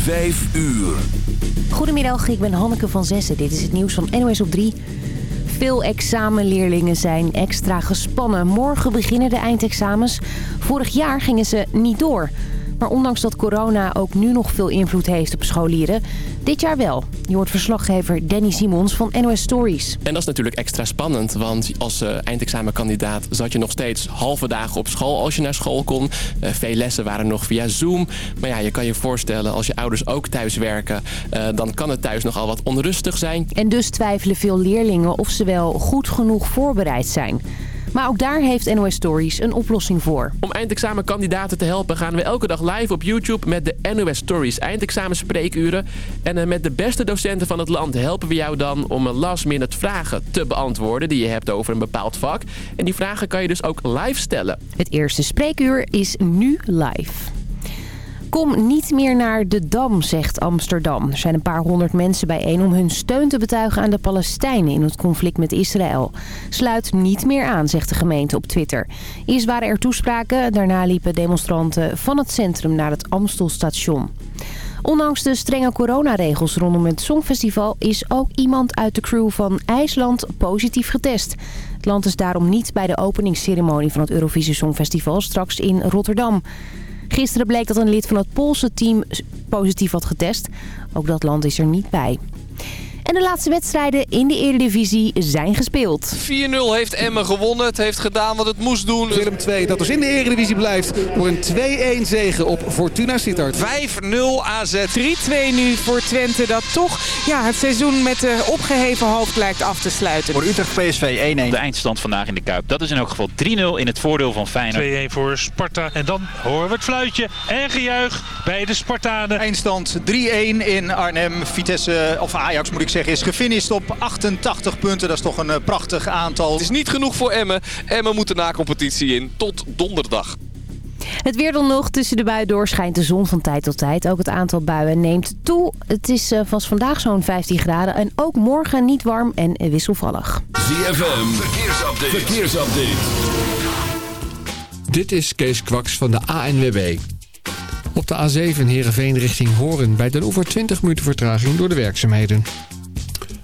Vijf uur. Goedemiddag, ik ben Hanneke van Zessen. Dit is het nieuws van NOS op 3. Veel examenleerlingen zijn extra gespannen. Morgen beginnen de eindexamens. Vorig jaar gingen ze niet door. Maar ondanks dat corona ook nu nog veel invloed heeft op scholieren... dit jaar wel. Je hoort verslaggever Danny Simons van NOS Stories. En dat is natuurlijk extra spannend, want als uh, eindexamenkandidaat zat je nog steeds halve dagen op school als je naar school kon. Uh, veel lessen waren nog via Zoom. Maar ja, je kan je voorstellen, als je ouders ook thuis werken, uh, dan kan het thuis nogal wat onrustig zijn. En dus twijfelen veel leerlingen of ze wel goed genoeg voorbereid zijn. Maar ook daar heeft NOS Stories een oplossing voor. Om eindexamenkandidaten te helpen gaan we elke dag live op YouTube met de NOS Stories eindexamenspreekuren. En met de beste docenten van het land helpen we jou dan om last minute vragen te beantwoorden die je hebt over een bepaald vak. En die vragen kan je dus ook live stellen. Het eerste spreekuur is nu live. Kom niet meer naar de Dam, zegt Amsterdam. Er zijn een paar honderd mensen bijeen om hun steun te betuigen aan de Palestijnen in het conflict met Israël. Sluit niet meer aan, zegt de gemeente op Twitter. Eerst waren er toespraken, daarna liepen demonstranten van het centrum naar het Amstelstation. Ondanks de strenge coronaregels rondom het Songfestival is ook iemand uit de crew van IJsland positief getest. Het land is daarom niet bij de openingsceremonie van het Eurovisie Songfestival straks in Rotterdam. Gisteren bleek dat een lid van het Poolse team positief had getest. Ook dat land is er niet bij. En de laatste wedstrijden in de Eredivisie zijn gespeeld. 4-0 heeft Emmen gewonnen. Het heeft gedaan wat het moest doen. Willem 2 dat dus in de Eredivisie blijft door een 2-1 zege op Fortuna Sittard. 5-0 AZ. 3-2 nu voor Twente dat toch ja, het seizoen met de opgeheven hoofd lijkt af te sluiten. Voor Utrecht PSV 1-1. De eindstand vandaag in de Kuip. Dat is in elk geval 3-0 in het voordeel van Feyenoord. 2-1 voor Sparta. En dan horen we het fluitje en gejuich bij de Spartanen. Eindstand 3-1 in Arnhem. Vitesse, of Ajax moet ik zeggen is gefinished op 88 punten. Dat is toch een prachtig aantal. Het is niet genoeg voor Emmen. Emmen moet de na-competitie in tot donderdag. Het weer dan nog. Tussen de buien door schijnt de zon van tijd tot tijd. Ook het aantal buien neemt toe. Het is uh, vast vandaag zo'n 15 graden. En ook morgen niet warm en wisselvallig. ZFM, verkeersupdate. verkeersupdate. Dit is Kees Kwaks van de ANWB. Op de A7 Heerenveen richting Horen. Bij Den Oever 20 minuten vertraging door de werkzaamheden.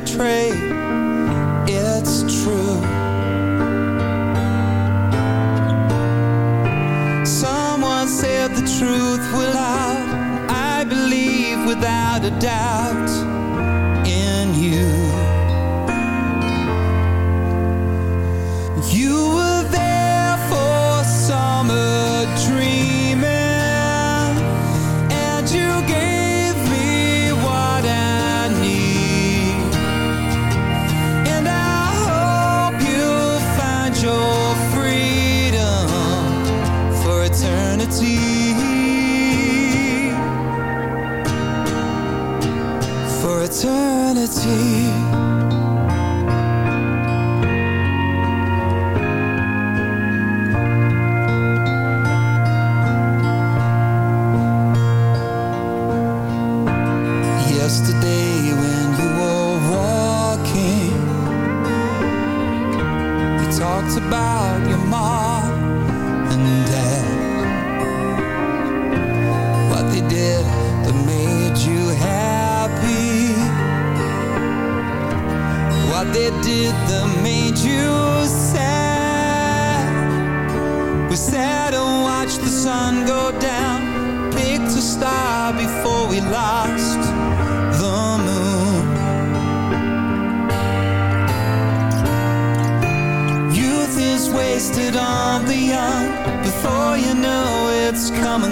Betrayed. It's true. Someone said the truth will out. I believe without a doubt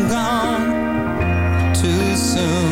gone too soon.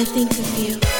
I think of you.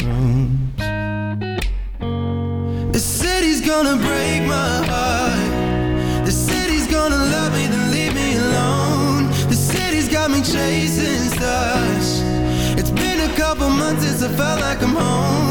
it felt like I'm home.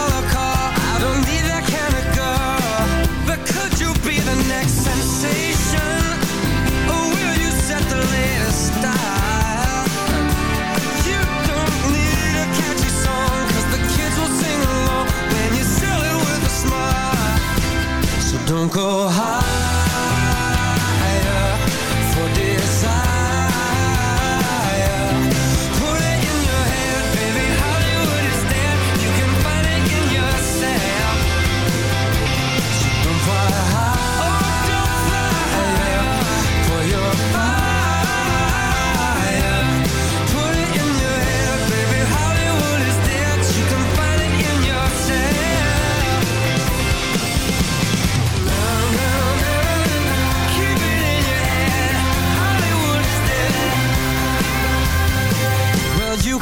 go high.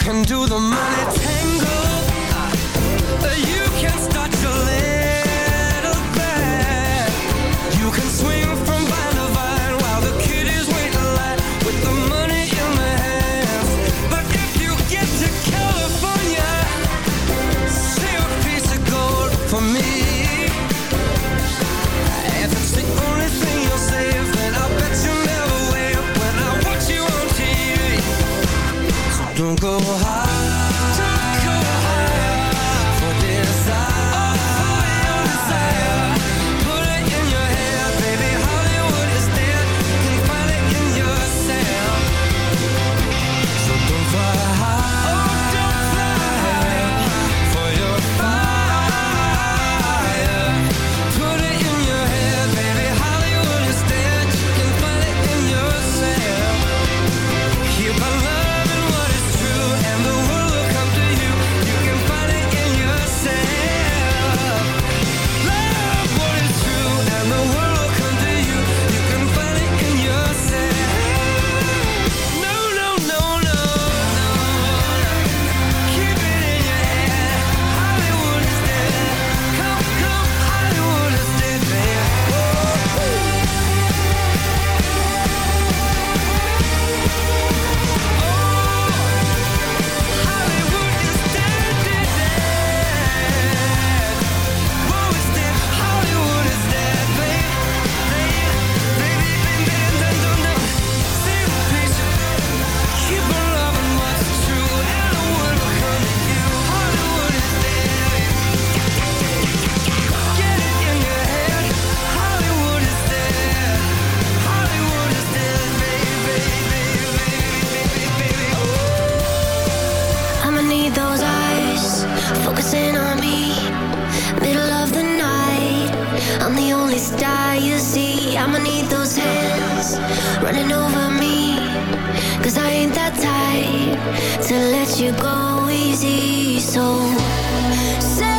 can do the money tango. You can start go high. running over me. Cause I ain't that type to let you go easy. So say